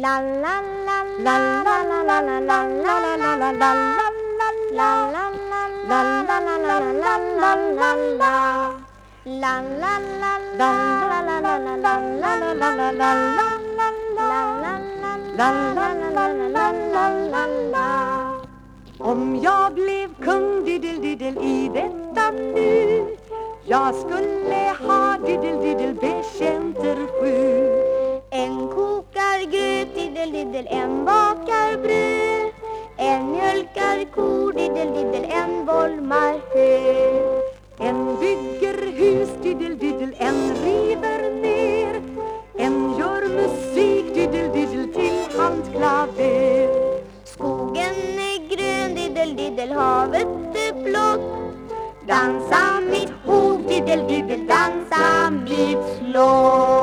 La la la la la la la la la la la la la Om jag blev kung diddel-diddel i detta nu Jag skulle ha diddel-diddel betjänter diddel en bakar bröd. En mjölkar kor, diddel diddel, en bolmar hö En bygger hus diddel-diddel, en river ner. En gör musik diddel-diddel till handklaver. Skogen är grön, diddel diddel, havet är blått. Dansa mitt hov, diddel diddel, dansa mitt slott.